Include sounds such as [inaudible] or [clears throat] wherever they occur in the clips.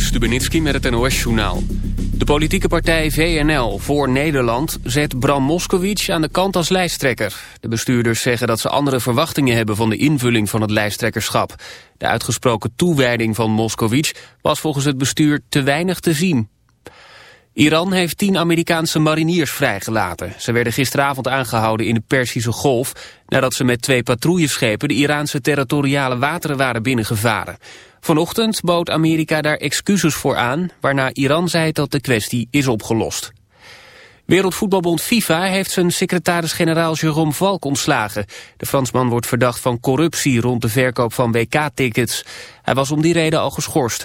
Stubenitski met het NOS-journaal. De politieke partij VNL voor Nederland zet Bram Moskowitz aan de kant als lijsttrekker. De bestuurders zeggen dat ze andere verwachtingen hebben van de invulling van het lijsttrekkerschap. De uitgesproken toewijding van Moskowitz was volgens het bestuur te weinig te zien. Iran heeft tien Amerikaanse mariniers vrijgelaten. Ze werden gisteravond aangehouden in de Persische Golf... nadat ze met twee patrouilleschepen de Iraanse territoriale wateren waren binnengevaren. Vanochtend bood Amerika daar excuses voor aan... waarna Iran zei dat de kwestie is opgelost. Wereldvoetbalbond FIFA heeft zijn secretaris-generaal Jérôme Valk ontslagen. De Fransman wordt verdacht van corruptie rond de verkoop van WK-tickets. Hij was om die reden al geschorst.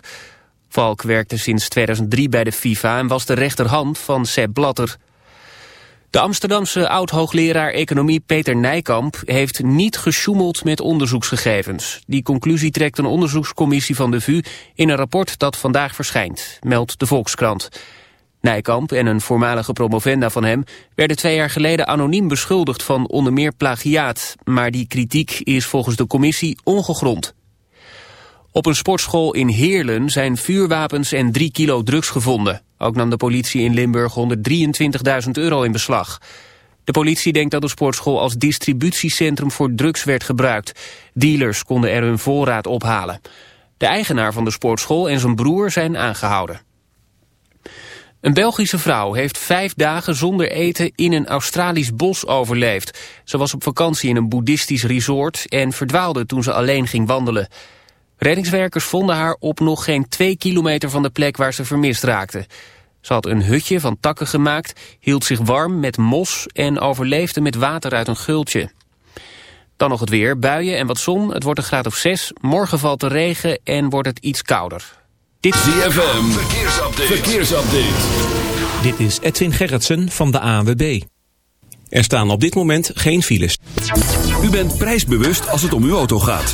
Valk werkte sinds 2003 bij de FIFA en was de rechterhand van Sepp Blatter. De Amsterdamse oud-hoogleraar economie Peter Nijkamp heeft niet gesjoemeld met onderzoeksgegevens. Die conclusie trekt een onderzoekscommissie van de VU in een rapport dat vandaag verschijnt, meldt de Volkskrant. Nijkamp en een voormalige promovenda van hem werden twee jaar geleden anoniem beschuldigd van onder meer plagiaat, maar die kritiek is volgens de commissie ongegrond. Op een sportschool in Heerlen zijn vuurwapens en drie kilo drugs gevonden. Ook nam de politie in Limburg 123.000 euro in beslag. De politie denkt dat de sportschool als distributiecentrum voor drugs werd gebruikt. Dealers konden er hun voorraad ophalen. De eigenaar van de sportschool en zijn broer zijn aangehouden. Een Belgische vrouw heeft vijf dagen zonder eten in een Australisch bos overleefd. Ze was op vakantie in een boeddhistisch resort en verdwaalde toen ze alleen ging wandelen. Reddingswerkers vonden haar op nog geen twee kilometer van de plek waar ze vermist raakte. Ze had een hutje van takken gemaakt, hield zich warm met mos en overleefde met water uit een gultje. Dan nog het weer, buien en wat zon, het wordt een graad of 6. Morgen valt de regen en wordt het iets kouder. Dit ZFM, verkeersupdate. verkeersupdate. Dit is Edwin Gerritsen van de ANWB. Er staan op dit moment geen files. U bent prijsbewust als het om uw auto gaat.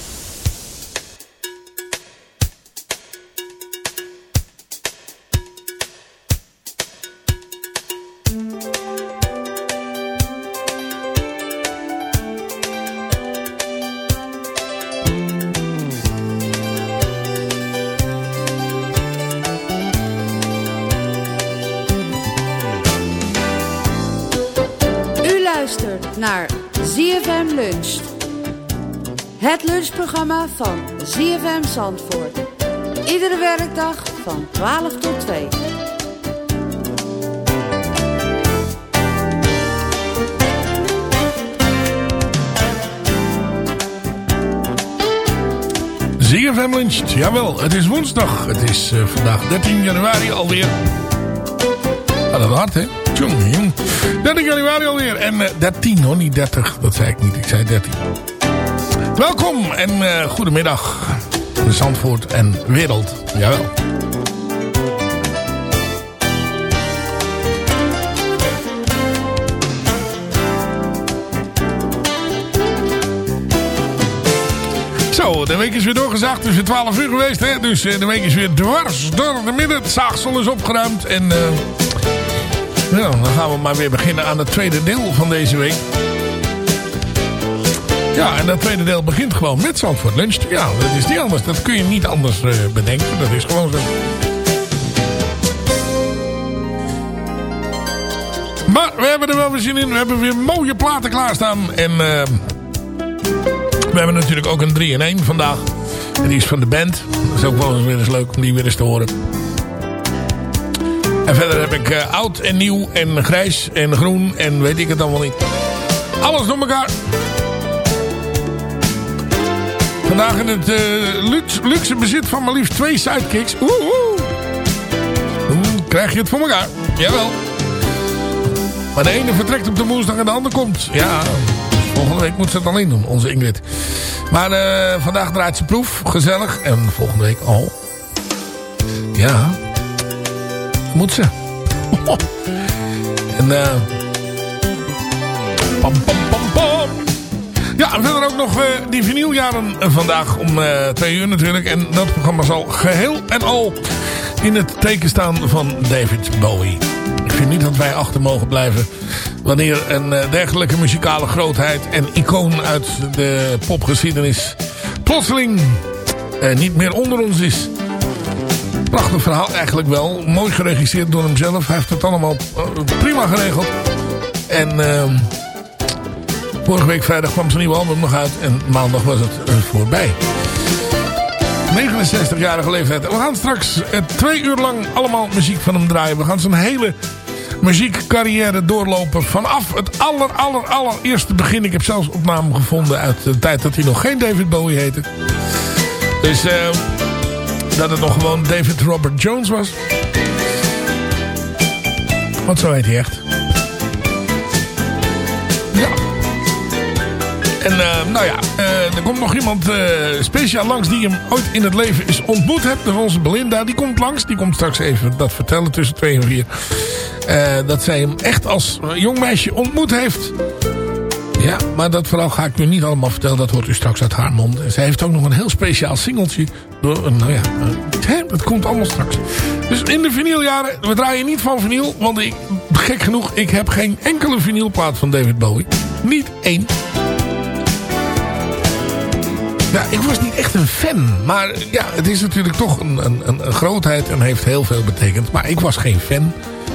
Het lunchprogramma van ZFM Zandvoort. Iedere werkdag van 12 tot 2. ZFM luncht. Jawel, het is woensdag. Het is eh, vandaag 13 januari alweer. Ah, hard, hè? Tjonge, jong. 13 januari alweer. En eh, 13 hoor, niet 30. Dat zei ik niet. Ik zei 13. Welkom en eh, goedemiddag. Zandvoort en wereld. Jawel. Zo, de week is weer doorgezaagd. Het is weer 12 uur geweest. Hè? Dus eh, de week is weer dwars door de midden. Het zaagsel is opgeruimd. En eh, nou, dan gaan we maar weer beginnen aan het tweede deel van deze week. Ja, en dat tweede deel begint gewoon met Zandvoort Lunch. Ja, dat is niet anders. Dat kun je niet anders eh, bedenken. Dat is gewoon zo. Maar we hebben er wel weer zin in. We hebben weer mooie platen klaarstaan. En eh, we hebben natuurlijk ook een 3 in 1 vandaag. En die is van de band. Dat is ook wel eens weer eens leuk om die weer eens te horen. En verder heb ik eh, oud en nieuw en grijs en groen en weet ik het allemaal niet. Alles door elkaar. Vandaag in het eh, luxe, bezit van maar liefst twee sidekicks. Oeh, oeh. Krijg je het voor elkaar? Jawel. Maar de ene vertrekt op de woensdag en de ander komt. Ja, volgende week moet ze het alleen doen, onze Ingrid. Maar eh, vandaag draait ze proef, gezellig. En volgende week al. Ja, moet ze. [laughs] en eh... pam, pam. Ja, verder ook nog eh, die vinyljaren eh, vandaag om eh, twee uur natuurlijk. En dat programma zal geheel en al in het teken staan van David Bowie. Ik vind niet dat wij achter mogen blijven wanneer een dergelijke muzikale grootheid en icoon uit de popgeschiedenis plotseling niet meer onder ons is. Prachtig verhaal eigenlijk wel. Mooi geregisseerd door hemzelf. Hij heeft het allemaal prima geregeld. En ehm, vorige week vrijdag kwam zijn nieuwe album nog uit. En maandag was het eh, voorbij. 69-jarige leeftijd. We gaan straks eh, twee uur lang allemaal muziek van hem draaien. We gaan zijn hele muziekcarrière doorlopen. Vanaf het aller, aller, allereerste begin. Ik heb zelfs opname gevonden uit de tijd dat hij nog geen David Bowie heette. Dus eh, dat het nog gewoon David Robert Jones was. Want zo heet hij echt. En eh, nou ja, eh, er komt nog iemand eh, speciaal langs die hem ooit in het leven is ontmoet hebt. Dat is onze Belinda. Die komt langs. Die komt straks even dat vertellen tussen twee en vier. Dat zij hem echt als jong meisje ontmoet heeft. Ja, maar dat verhaal ga ik nu niet allemaal vertellen. Dat hoort u straks uit haar mond. Zij heeft ook nog een heel speciaal singeltje. Door, nou ja, dat komt allemaal straks. Dus in de vinyljaren, we draaien niet van vinyl. Want ik, gek genoeg, ik heb geen enkele vinylplaat van David Bowie. Niet één. Ja, ik was niet echt een fan. Maar ja, het is natuurlijk toch een, een, een, een grootheid en heeft heel veel betekend. Maar ik was geen fan.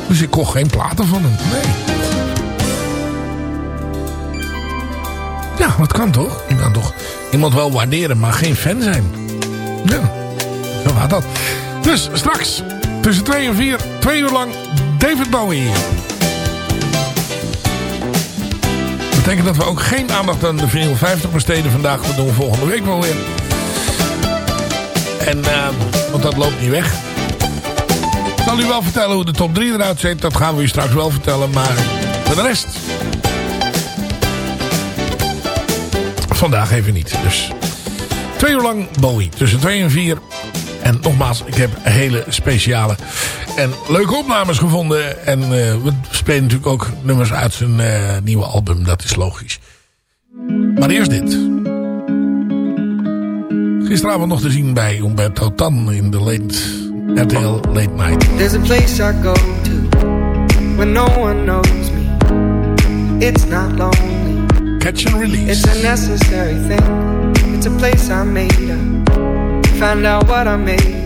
Dus ik kocht geen platen van hem. Nee. Ja, dat kan toch? Je kan toch iemand wel waarderen, maar geen fan zijn. Ja, zo gaat dat. Dus straks, tussen 2 en 4, twee uur lang, David Bowie. Betekent dat we ook geen aandacht aan de vinyl 50 besteden vandaag. Dat doen we volgende week wel weer. En, eh, want dat loopt niet weg. Ik zal u wel vertellen hoe de top 3 eruit ziet. Dat gaan we u straks wel vertellen. Maar voor de rest... Vandaag even niet. Dus twee uur lang Bowie. Tussen 2 en 4. En nogmaals, ik heb hele speciale en leuke opnames gevonden. En eh, we spelen natuurlijk ook nummers uit zijn eh, nieuwe album. Dat is logisch. Maar eerst dit. Gisteravond nog te zien bij Umberto Tan in de late, RTL Late Night. There's a place I go to when no one knows me. It's not lonely. Catch and release. It's a necessary thing. It's a place I made up. Find out what I made.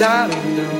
da da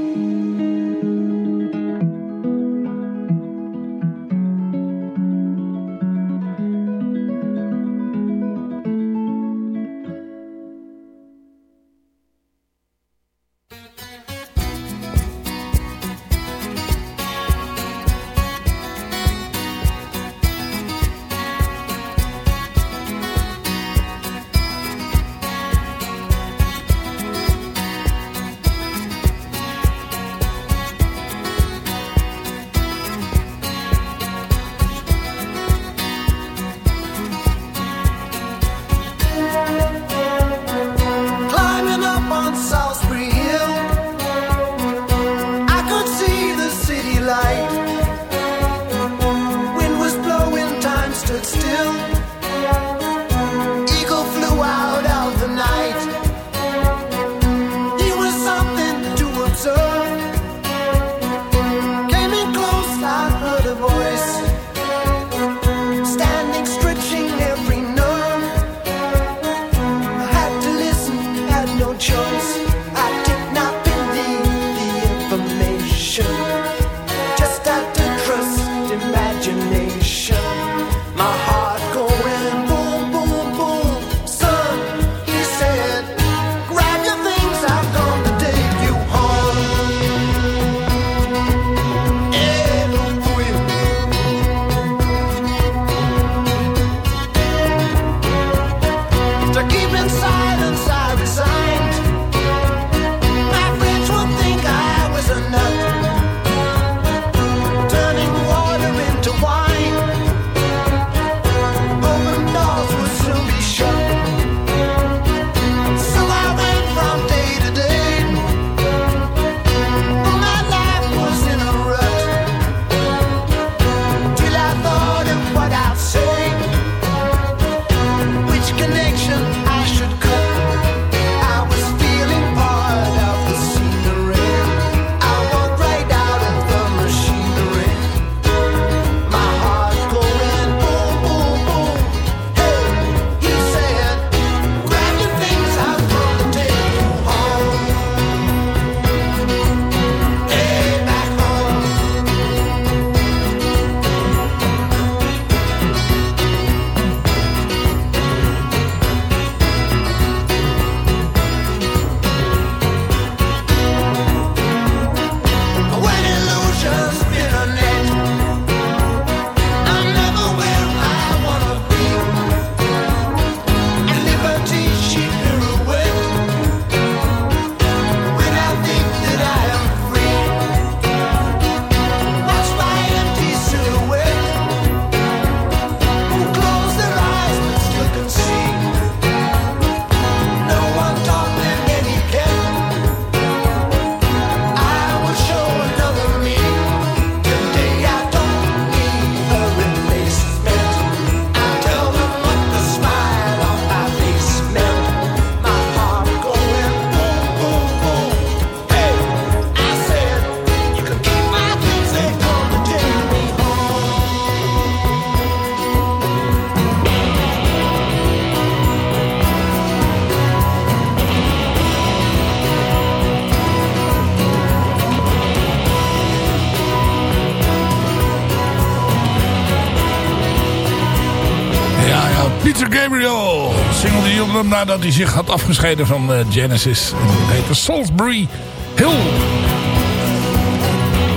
nadat hij zich had afgescheiden van eh, Genesis. Het heette Salisbury Hill.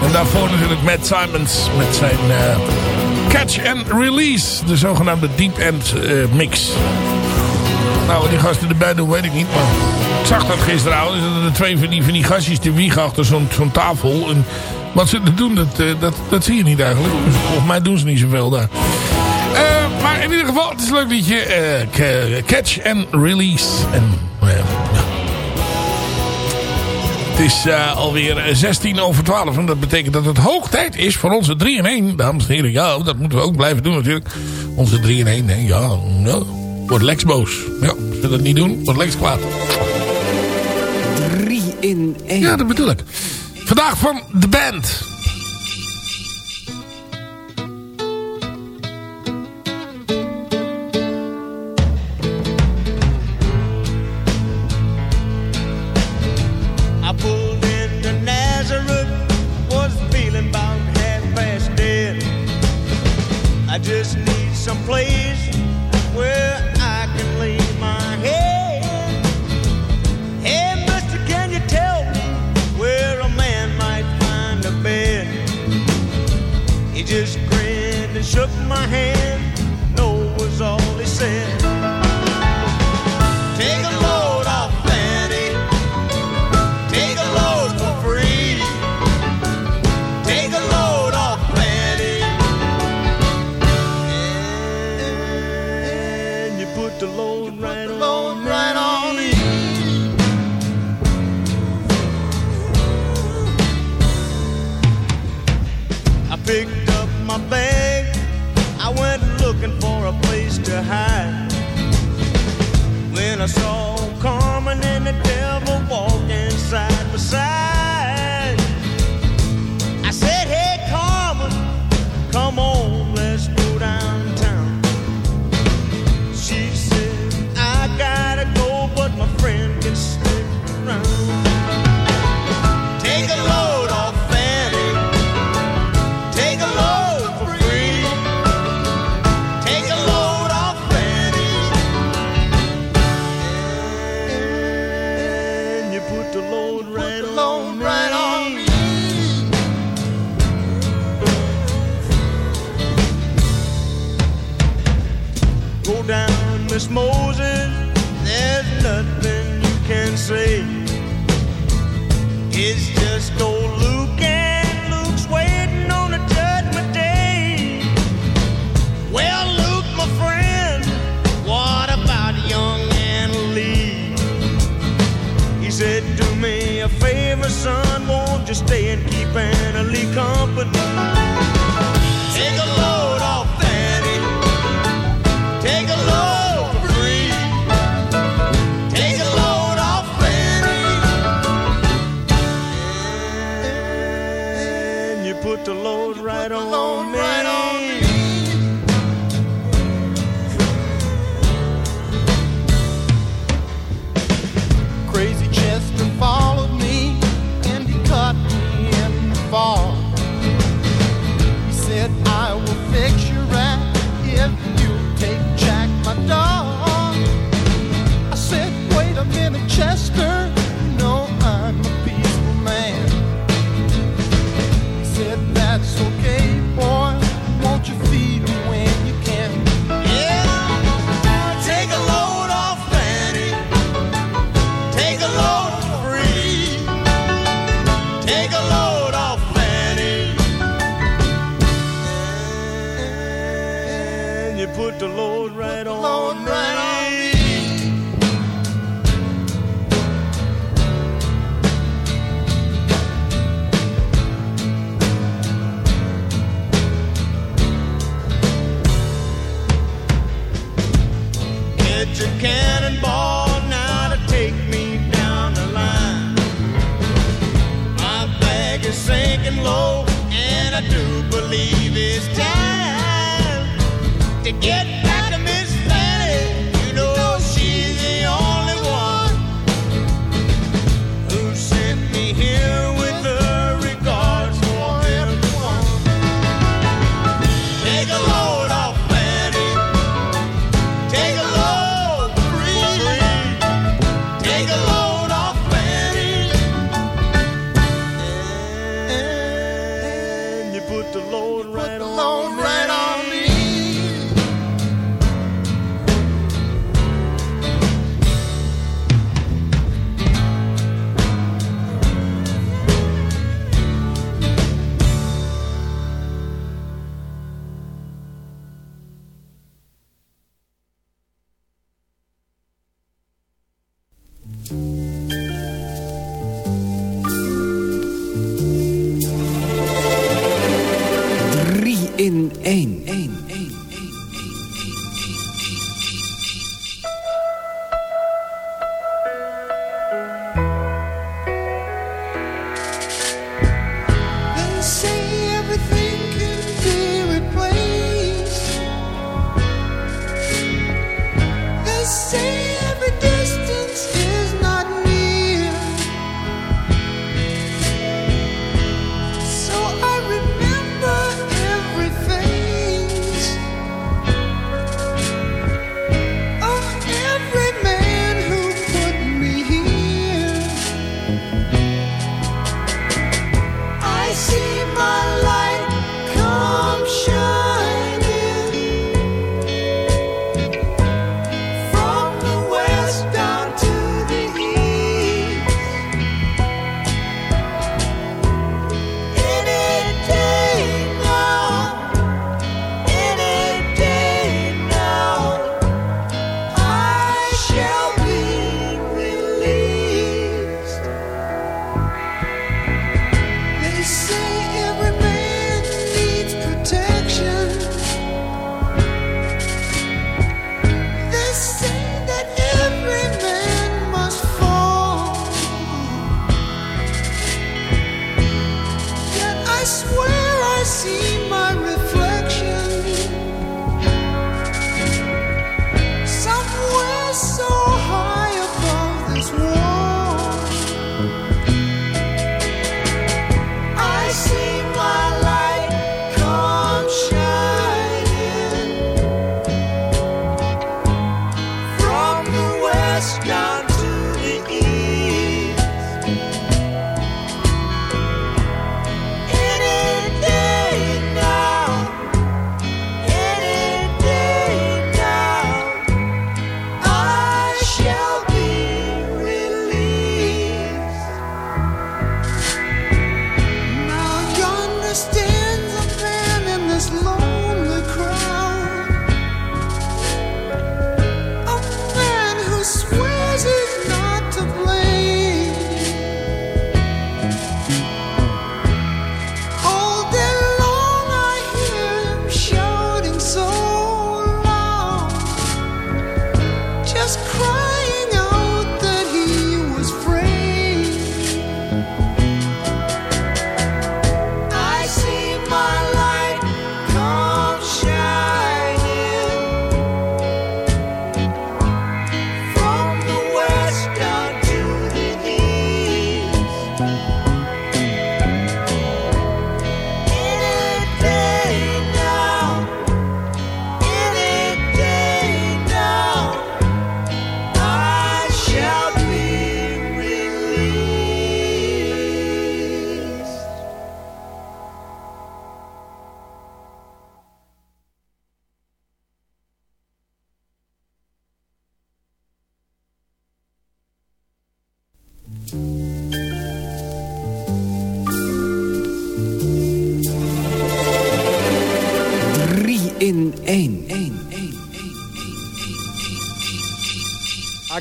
En daarvoor natuurlijk Matt Simons met zijn eh, catch and release. De zogenaamde deep end eh, mix. Nou, die gasten erbij doen weet ik niet, maar ik zag dat gisteravond. Dus De er twee van die, van die gastjes die wiegen achter zo'n zo'n tafel. En wat ze doen, dat, dat, dat zie je niet eigenlijk. Dus volgens mij doen ze niet zoveel daar in ieder geval, het is een leuk liedje. Uh, catch and Release. En, uh, ja. Het is eh, alweer 16 over 12. En dat betekent dat het hoog tijd is voor onze 3 in 1. Dames en heren, ja, dat moeten we ook blijven doen natuurlijk. Onze 3 in 1, hè. Ja, ja. Wordt Lex boos. Ja, als we dat niet doen, wordt Lex kwaad. 3 in 1. Ja, dat bedoel ik. Vandaag van de band.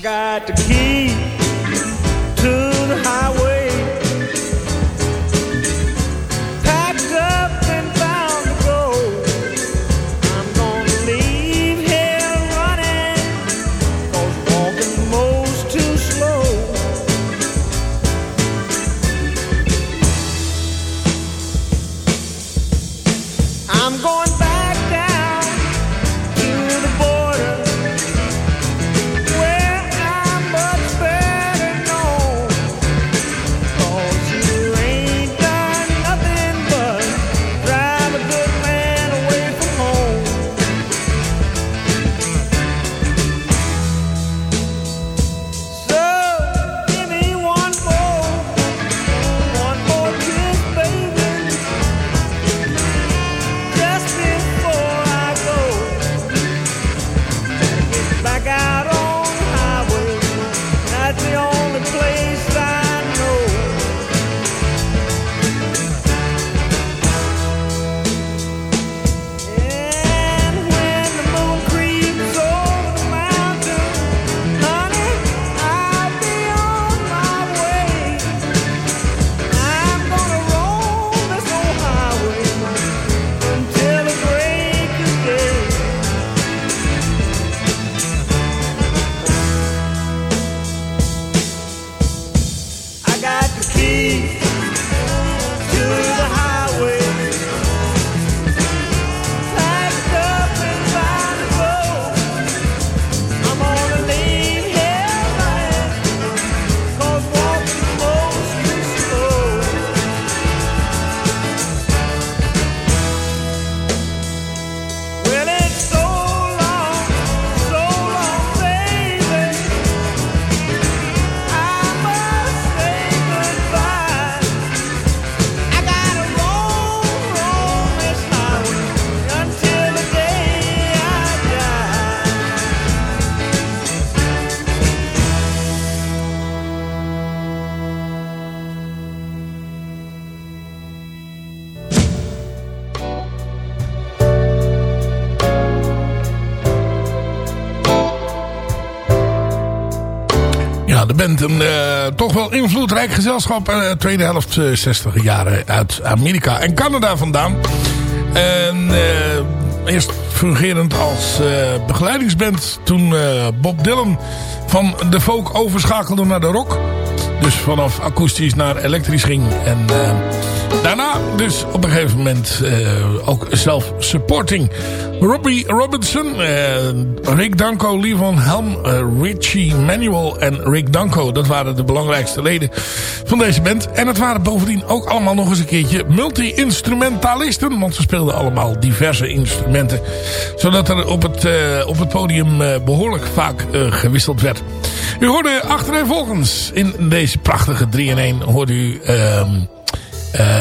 Got the key Band een eh, toch wel invloedrijk gezelschap. eh, tweede helft eh, 60 jaren uit Amerika en Canada vandaan. En eerst fungerend als begeleidingsband. Toen Bob Dylan van de folk overschakelde naar de rock. Dus vanaf akoestisch naar elektrisch ging. En daarna dus op een gegeven moment ook self-supporting. Robbie Robinson, eh, Rick Danko, Levon Helm, eh, Richie Manuel en Rick Danko. Dat waren de belangrijkste leden van deze band. En het waren bovendien ook allemaal nog eens een keertje multi-instrumentalisten. Want ze speelden allemaal diverse instrumenten. Zodat er op het, eh, op het podium eh, behoorlijk vaak gewisseld werd. U hoorde achtereenvolgens in deze prachtige 3-in-1 hoorde u... ehm, eh,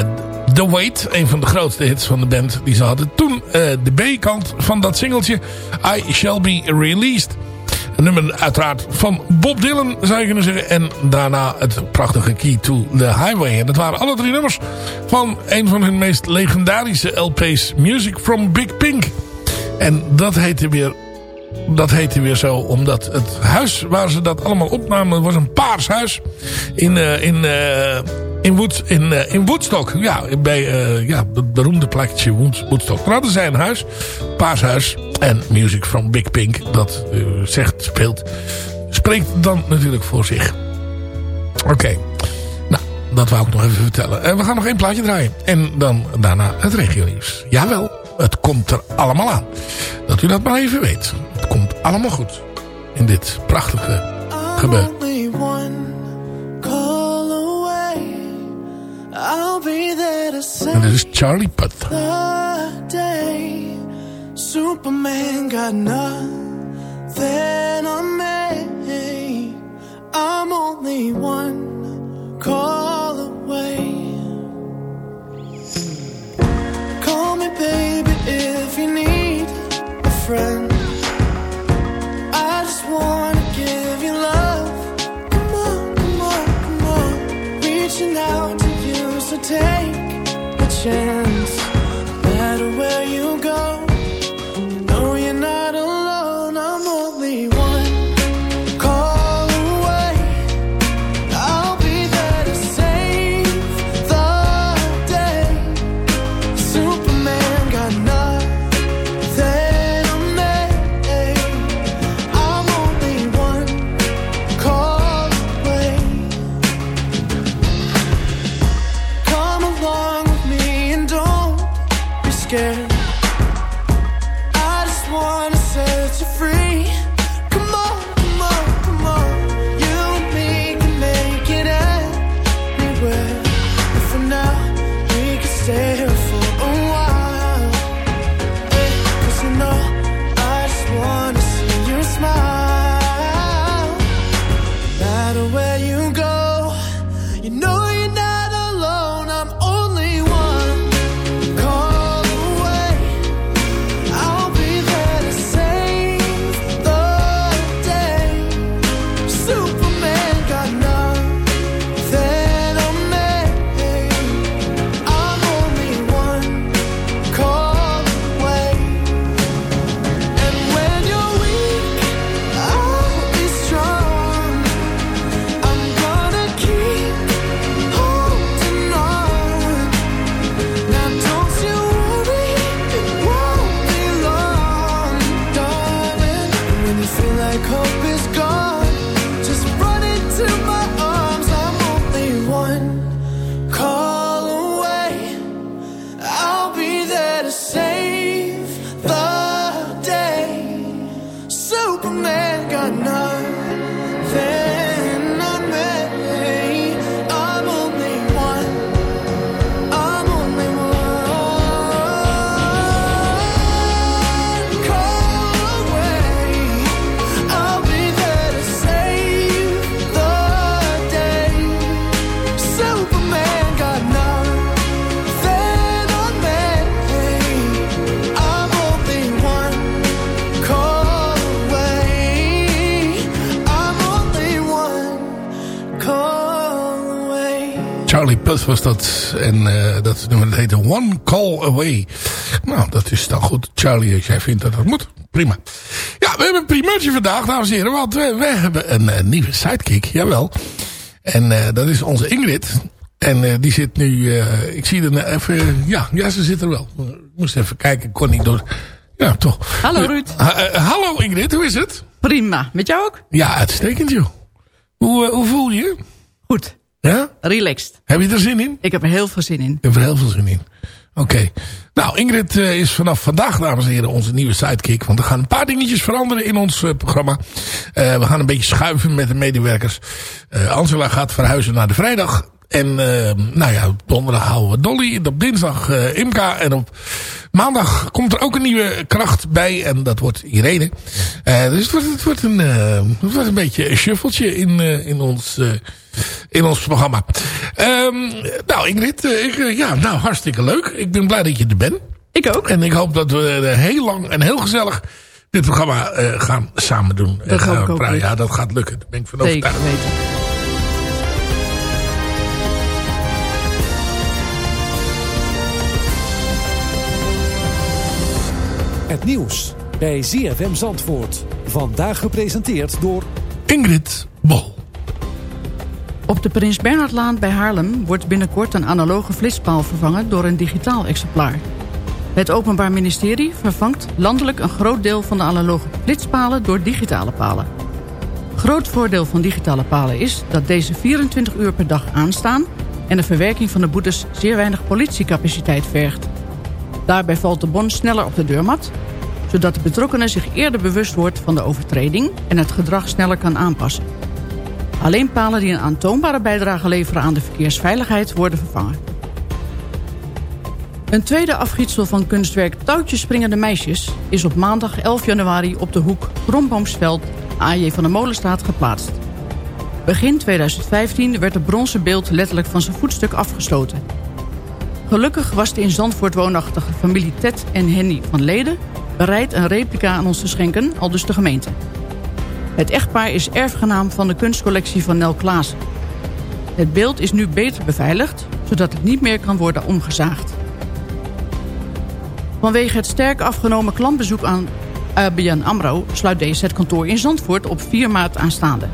The Wait, een van de grootste hits van de band die ze hadden. Toen de B-kant van dat singeltje I Shall Be Released. Een nummer uiteraard van Bob Dylan zou je kunnen zeggen. En daarna het prachtige Key to the Highway. En dat waren alle drie nummers van een van hun meest legendarische LP's. Music from Big Pink. En dat heette weer dat heette weer zo omdat het huis waar ze dat allemaal opnamen was een paars huis in, eh, in, eh, in, Wood, in, eh, in Woodstock. Ja, bij eh, ja, het beroemde plekje Wood- Woodstock. Daar hadden zij een huis, paars huis en Music from Big Pink. Dat eh, zegt, speelt, spreekt dan natuurlijk voor zich. Oké, nou, dat wou ik nog even vertellen. En we gaan nog één plaatje draaien. En dan daarna het regionieuws. Jawel, het komt er allemaal aan. Dat u dat maar even weet. Het komt allemaal goed. In dit prachtige gebeuren. En dit is Charlie Puth. Superman got nothing on me. I'm only one call away. Call me, baby, if you need a friend. I just wanna give you love. Come on, come on, come on. Reaching out to you, so take a Was dat. En eh, dat nummer dat heette One Call Away. Nou, dat is dan goed. Charlie, als jij vindt dat dat moet. prima. Ja, we hebben een primeurtje vandaag, dames en heren. Want we, we hebben een, eh, nieuwe sidekick, jawel. En eh, dat is onze Ingrid. En eh, die zit nu... eh, ik zie er nou even... ja, ja, ze zit er wel. Ik moest even kijken, ik kon niet door... Ja, toch. Hallo Ruud. Ha- eh, hallo Ingrid, hoe is het? Prima. Met jou ook? Ja, uitstekend joh. Hoe, eh, hoe voel je je? Goed. Ja? Relaxed. Heb je er zin in? Ik heb er heel veel zin in. Ik heb er heel veel zin in. Oké. Nou, Ingrid eh, is vanaf vandaag, dames en heren, onze nieuwe sidekick. Want er gaan een paar dingetjes veranderen in ons eh, programma. Eh, we gaan een beetje schuiven met de medewerkers. Angela gaat verhuizen naar de vrijdag. En nou ja, op donderdag houden we Dolly. En op dinsdag Imka. En op maandag komt er ook een nieuwe kracht bij. En dat wordt Irene. Eh, dus het wordt, het, wordt een, eh, het wordt een beetje een shuffletje in, eh, in ons... in ons programma. Ehm, nou, Ingrid, ik, ja, nou, hartstikke leuk. Ik ben blij dat je er bent. Ik ook. En ik hoop dat we heel lang en heel gezellig dit programma gaan samen doen. En Dat gaan. Ja, dat gaat lukken. Daar ben ik van Zeker overtuigd. weten. Het nieuws bij ZFM Zandvoort. Vandaag gepresenteerd door... Ingrid Bol. Op de Prins Bernhardlaan bij Haarlem wordt binnenkort een analoge flitspaal vervangen door een digitaal exemplaar. Het Openbaar Ministerie vervangt landelijk een groot deel van de analoge flitspalen door digitale palen. Groot voordeel van digitale palen is dat deze 24 uur per dag aanstaan en de verwerking van de boetes zeer weinig politiecapaciteit vergt. Daarbij valt de bon sneller op de deurmat, zodat de betrokkenen zich eerder bewust wordt van de overtreding en het gedrag sneller kan aanpassen. Alleen palen die een aantoonbare bijdrage leveren aan de verkeersveiligheid worden vervangen. Een tweede afgietsel van kunstwerk Touwtjes Springende Meisjes... is op maandag 11 januari op de hoek Bromboomsveld AJ van de Molenstraat geplaatst. Begin 2015 werd het bronzen beeld letterlijk van zijn voetstuk afgestoten. Gelukkig was de in Zandvoort woonachtige familie Ted en Henny van Leden... bereid een replica aan ons te schenken, al dus de gemeente. Het echtpaar is erfgenaam van de kunstcollectie van Nel Klaassen. Het beeld is nu beter beveiligd, zodat het niet meer kan worden omgezaagd. Vanwege het sterk afgenomen klantbezoek aan ABN AMRO... sluit deze het kantoor in Zandvoort op 4 maart aanstaande.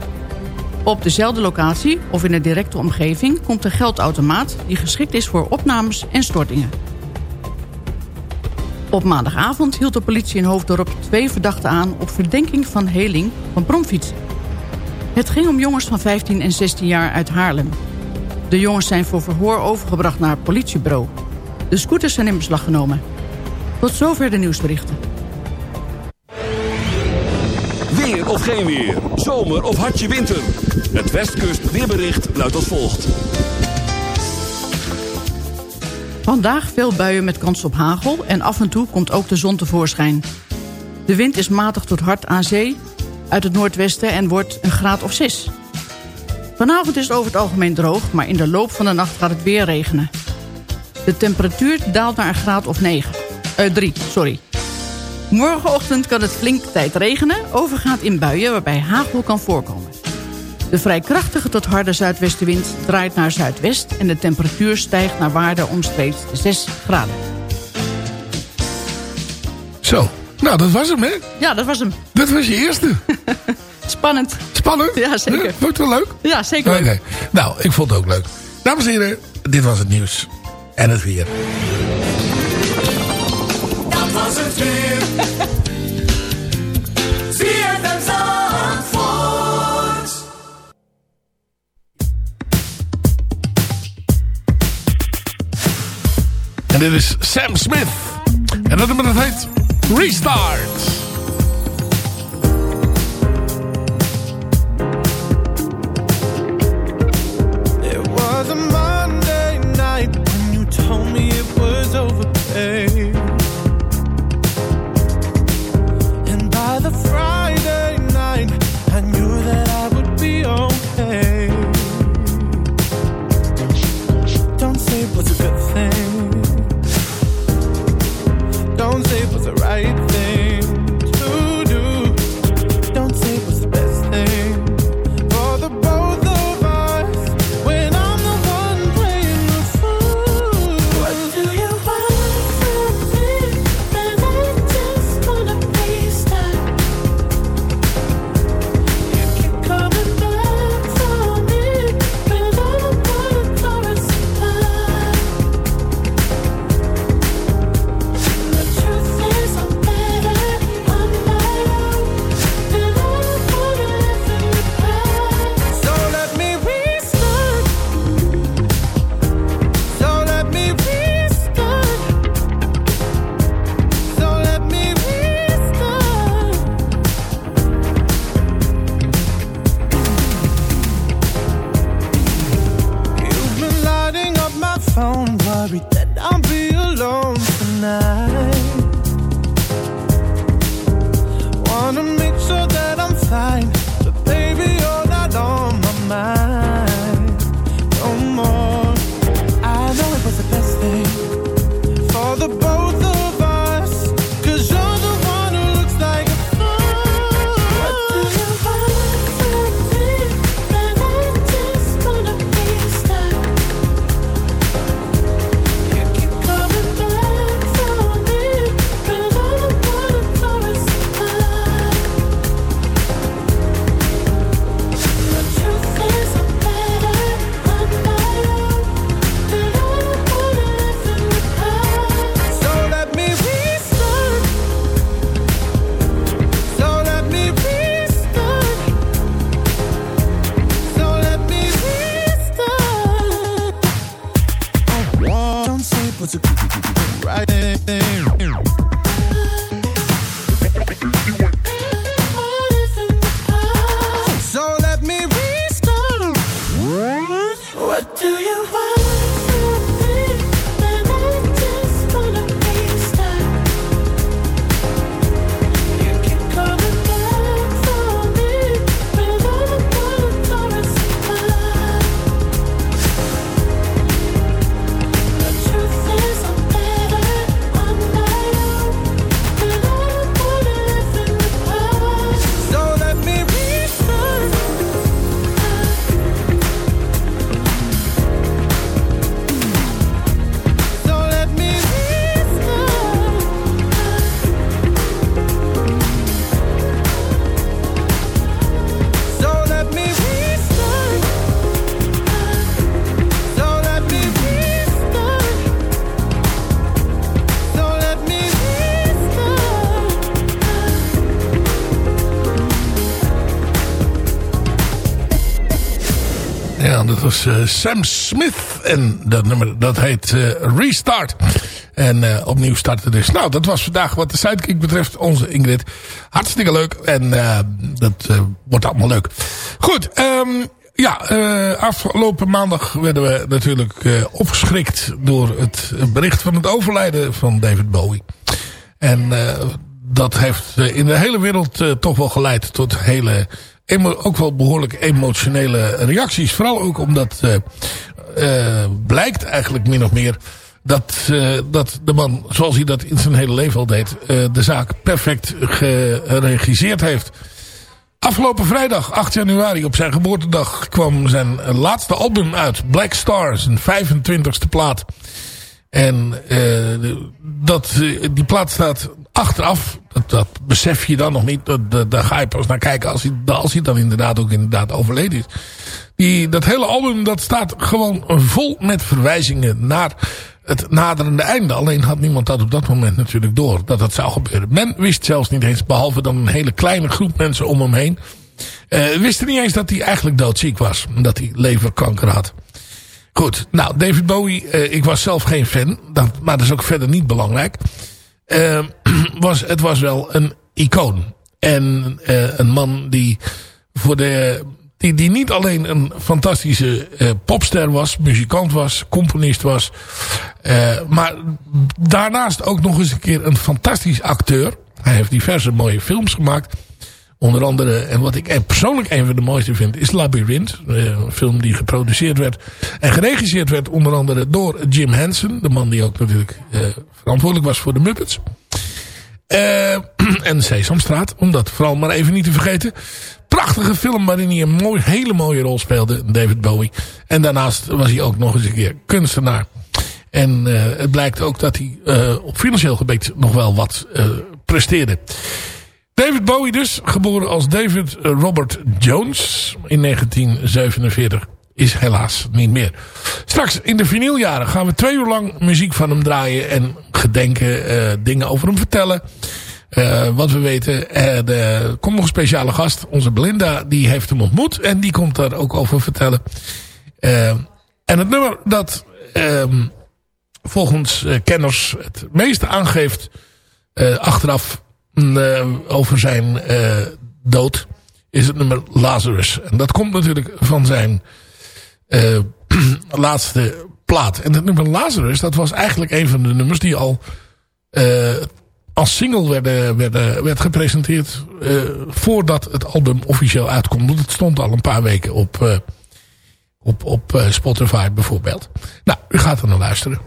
Op dezelfde locatie of in de directe omgeving komt een geldautomaat... die geschikt is voor opnames en stortingen. Op maandagavond hield de politie in Hoofddorp twee verdachten aan... op verdenking van heling van bromfietsen. Het ging om jongens van 15 en 16 jaar uit Haarlem. De jongens zijn voor verhoor overgebracht naar het politiebureau. De scooters zijn in beslag genomen. Tot zover de nieuwsberichten. Weer of geen weer. Zomer of hartje winter. Het Westkust weerbericht luidt als volgt. Vandaag veel buien met kans op hagel en af en toe komt ook de zon tevoorschijn. De wind is matig tot hard aan zee uit het noordwesten en wordt een graad of 6. Vanavond is het over het algemeen droog, maar in de loop van de nacht gaat het weer regenen. De temperatuur daalt naar een graad of 9. Eh, 3, sorry. Morgenochtend kan het flink tijd regenen, overgaat in buien waarbij hagel kan voorkomen. De vrij krachtige tot harde zuidwestenwind draait naar zuidwest... en de temperatuur stijgt naar waarde omstreeks de 6 graden. Zo. Nou, dat was hem, hè? Ja, dat was hem. Dat was je eerste. [laughs] Spannend. Spannend? Ja, zeker. Ja, vond je het wel leuk? Ja, zeker Oké. leuk. Nou, ik vond het ook leuk. Dames en heren, dit was het nieuws. En het weer. Dat was het weer. Dit is Sam Smith. En dat nummer dat heet Restart. Uh, Sam Smith. En dat nummer dat heet uh, Restart. En uh, opnieuw starten dus. Nou, dat was vandaag wat de sidekick betreft. Onze Ingrid. Hartstikke leuk. En dat wordt allemaal leuk. Goed, um, ja, afgelopen maandag werden we natuurlijk opgeschrikt door het bericht van het overlijden van David Bowie. En dat heeft in de hele wereld toch wel geleid tot hele ook wel behoorlijk emotionele reacties. Vooral ook omdat uh, blijkt eigenlijk min of meer dat, uh, dat de man, zoals hij dat in zijn hele leven al deed, de zaak perfect geregisseerd heeft. Afgelopen vrijdag, 8 januari, op zijn geboortedag, kwam zijn laatste album uit. Black Star, zijn 25ste plaat. En dat, die plaat staat achteraf, dat, dat, besef je dan nog niet. Daar ga je pas naar kijken als hij, als hij dan inderdaad ook inderdaad overleden is. Die, dat hele album dat staat gewoon vol met verwijzingen naar het naderende einde. Alleen had niemand dat op dat moment natuurlijk door dat dat zou gebeuren. Men wist zelfs niet eens, behalve dan een hele kleine groep mensen om hem heen. Uh, wisten niet eens dat hij eigenlijk doodziek was. Dat hij leverkanker had. Goed, nou David Bowie, uh, ik was zelf geen fan. Maar dat is ook verder niet belangrijk. Uh, [clears throat] was, het was wel een icoon. En uh, een man die voor de... Die, die niet alleen een fantastische uh, popster was, muzikant was, componist was. Uh, maar daarnaast ook nog eens een keer een fantastisch acteur. Hij heeft diverse mooie films gemaakt. Onder andere, en wat ik persoonlijk een van de mooiste vind, is Labyrinth. Een film die geproduceerd werd en geregisseerd werd onder andere door Jim Henson. De man die ook natuurlijk uh, verantwoordelijk was voor de Muppets. Uh, [clears throat] en Sesamstraat, om dat vooral maar even niet te vergeten. Prachtige film waarin hij een mooi, hele mooie rol speelde, David Bowie. En daarnaast was hij ook nog eens een keer kunstenaar. En het blijkt ook dat hij op financieel gebied nog wel wat presteerde. David Bowie dus, geboren als David Robert Jones in 1947 is helaas niet meer. Straks in de vinyljaren gaan we twee uur lang muziek van hem draaien. En gedenken, uh, dingen over hem vertellen. Uh, wat we weten. Er uh, komt nog een speciale gast. Onze Belinda, die heeft hem ontmoet. En die komt daar ook over vertellen. en het nummer dat ehm, volgens kenners het meeste aangeeft. achteraf over zijn dood. Is het nummer Lazarus. En dat komt natuurlijk van zijn uh, [clears throat] laatste plaat. En het nummer Lazarus, dat was eigenlijk een van de nummers die al als single werden, werd gepresenteerd voordat het album officieel uitkomt. Want het stond al een paar weken op, op, op Spotify bijvoorbeeld. Nou, u gaat er naar luisteren.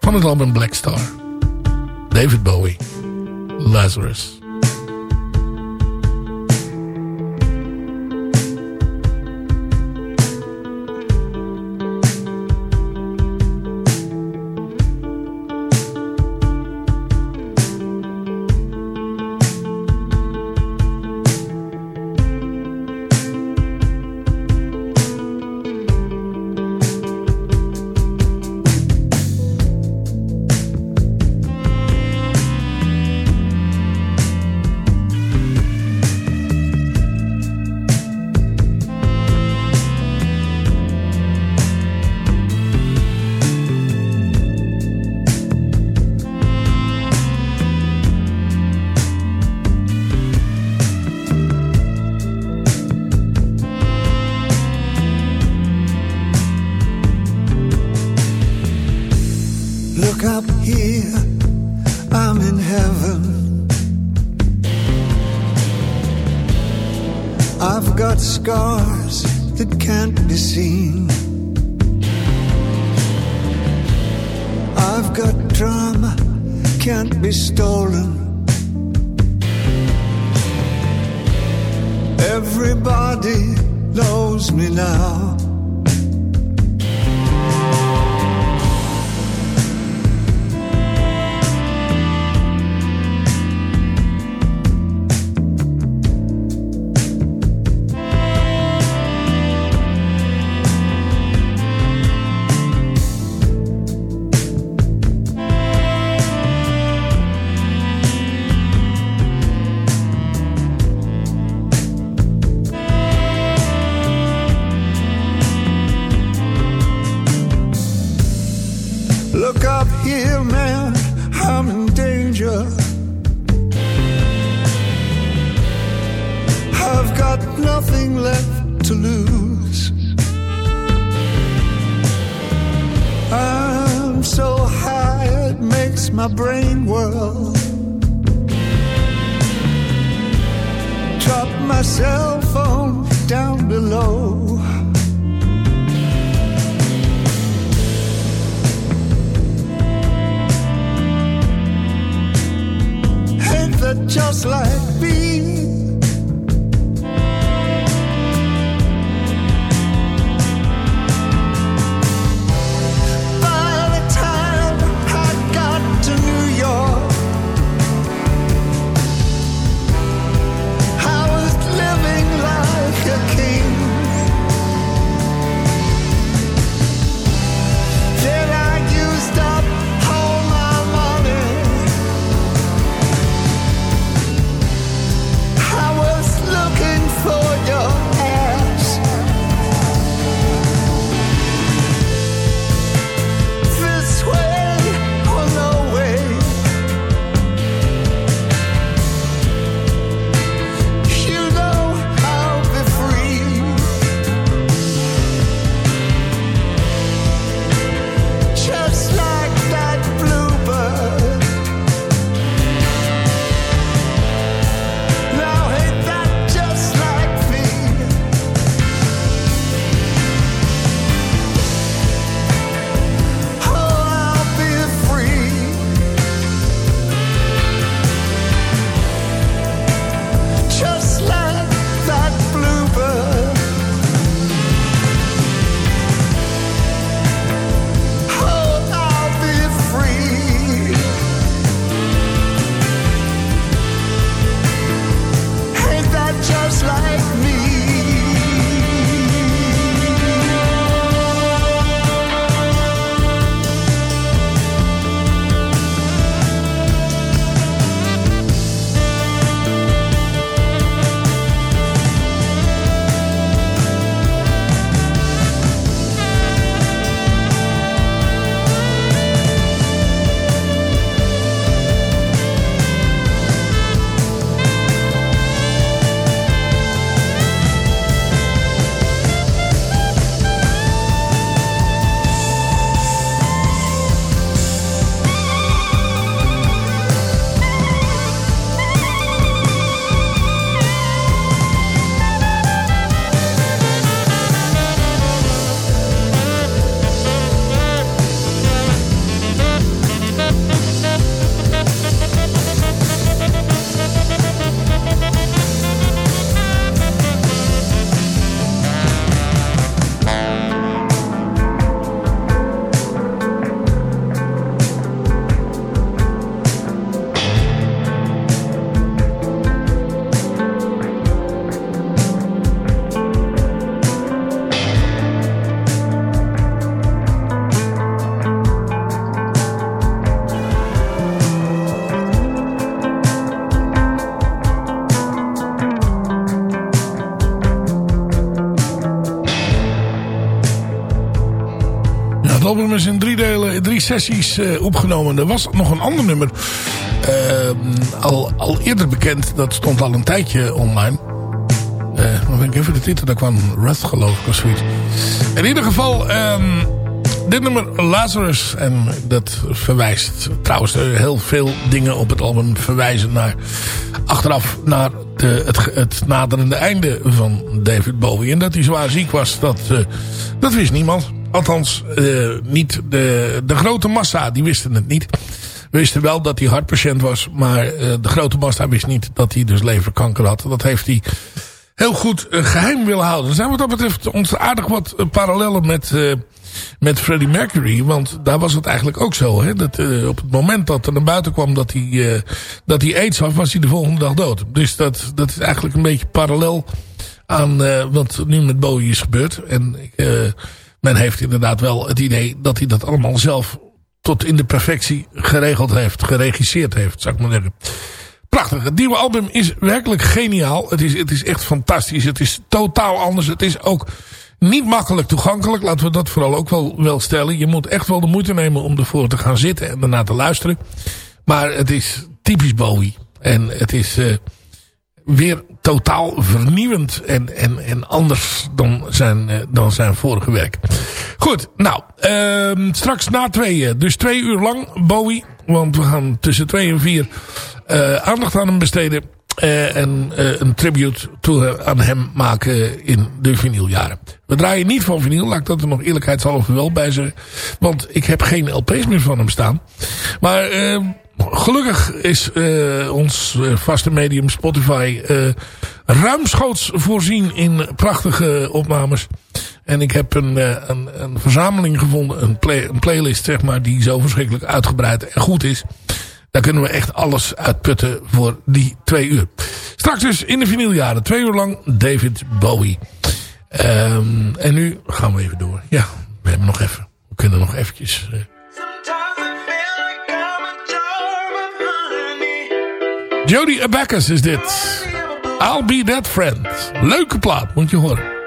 Van het album Black Star. David Bowie. Lazarus. Album is in drie delen, drie sessies eh, opgenomen. Er was nog een ander nummer. eh, al, al eerder bekend. Dat stond al een tijdje online. Eh dan ben ik even de titel. Dat kwam Wrath geloof ik of zoiets. In ieder geval... ehm, dit nummer Lazarus. En dat verwijst trouwens eh, heel veel dingen op het album verwijzen naar... Achteraf naar de, het, naderende einde van David Bowie. En dat hij zwaar ziek was, dat, dat wist niemand. Althans, eh, niet de, de grote massa, die wisten het niet. Wisten wel dat hij hartpatiënt was. Maar eh, de grote massa wist niet dat hij dus leverkanker had. Dat heeft hij heel goed eh, geheim willen houden. Er zijn wat dat betreft ons aardig wat parallellen met, met Freddie Mercury. Want daar was het eigenlijk ook zo. Hè? Dat, op het moment dat er naar buiten kwam dat hij, dat hij aids had, was hij de volgende dag dood. Dus dat, dat is eigenlijk een beetje parallel aan wat nu met Bowie is gebeurd. En eh, men heeft inderdaad wel het idee dat hij dat allemaal zelf tot in de perfectie geregeld heeft, geregisseerd heeft, zou ik maar zeggen. Prachtig. Het nieuwe album is werkelijk geniaal. Het is, het is echt fantastisch. Het is totaal anders. Het is ook niet makkelijk toegankelijk. Laten we dat vooral ook wel, wel stellen. Je moet echt wel de moeite nemen om ervoor te gaan zitten en daarna te luisteren. Maar het is typisch Bowie. En het is uh, weer totaal vernieuwend en, en, en anders dan zijn, uh, dan zijn vorige werk. Goed, nou, uh, straks na tweeën. Dus twee uur lang Bowie. Want we gaan tussen 2 en 4 uh, aandacht aan hem besteden. Uh, en een tribute toe, aan hem maken in de vinyljaren. We draaien niet van vinyl, laat ik dat er nog eerlijkheidshalve wel bij zeggen. Want ik heb geen LP's meer van hem staan. Maar uh, gelukkig is ons vaste medium Spotify ruimschoots voorzien in prachtige opnames. En ik heb een, een, een verzameling gevonden, een, een playlist zeg maar, die zo verschrikkelijk uitgebreid en goed is. Daar kunnen we echt alles uitputten voor die twee uur. Straks dus in de vinyljaren. Twee uur lang David Bowie. Um, en nu gaan we even door. Ja, we hebben nog even. We kunnen nog eventjes... Uh... Jody Abacus is dit. I'll be that friend. Leuke plaat, moet je horen.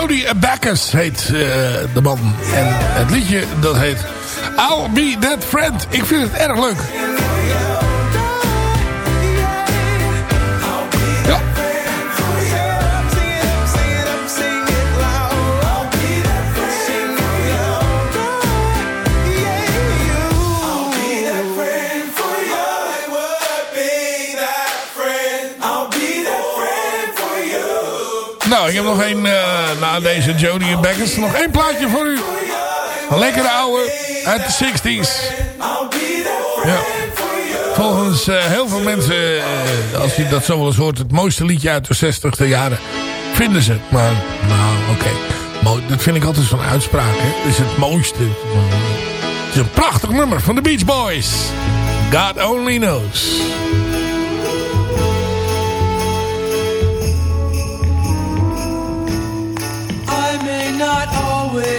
Jody Abacus heet uh, de man. En het liedje dat heet I'll Be That Friend. Ik vind het erg leuk. Nou, ik heb nog één, uh, na deze Jody Abacus, nog één plaatje voor u. Een lekkere oude uit de 60s. Ja. Volgens uh, heel veel mensen, uh, als je dat zo wel eens hoort, het mooiste liedje uit de 60 jaren. Vinden ze. Maar, nou, oké. Dat vind ik altijd zo'n uitspraak. Hè? Is het mooiste. Het is een prachtig nummer van de Beach Boys. God only knows.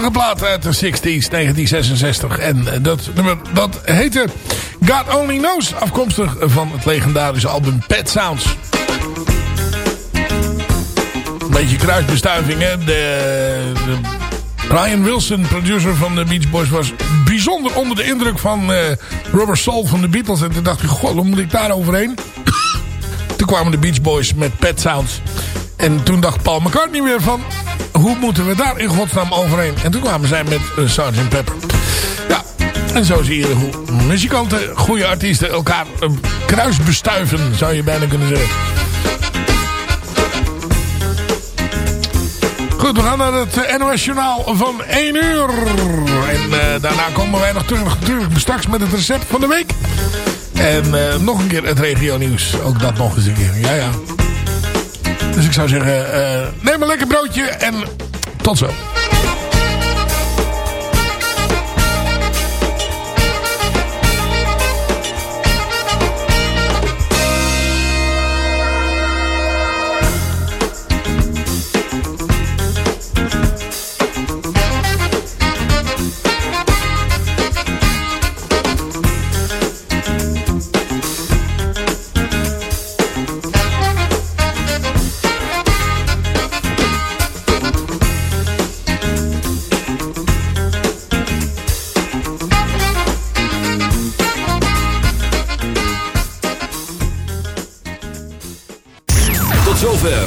Prachtige plaat uit de 60s, 1966. En eh, dat nummer, dat heette God Only Knows. Afkomstig van het legendarische album Pet Sounds. Beetje kruisbestuiving, hè. De, Brian Wilson, producer van de Beach Boys, was bijzonder onder de indruk van eh Robert Soul van de Beatles. En toen dacht ik, god, hoe moet ik daar overheen? [coughs] Toen kwamen de Beach Boys met Pet Sounds. En toen dacht Paul McCartney weer van... Hoe moeten we daar in godsnaam overheen? En toen kwamen zij met uh. Pepper. Ja, en zo zie je hoe muzikanten, goede artiesten... elkaar uh, kruisbestuiven, zou je bijna kunnen zeggen. Goed, we gaan naar het eh, NOS Journaal van 1 uur. En daarna komen wij nog terug, natuurlijk straks met het recept van de week. En nog een keer het regio nieuws. Ook dat nog eens een keer. Ja, ja. Dus ik zou zeggen, uh, neem een lekker broodje en tot zo.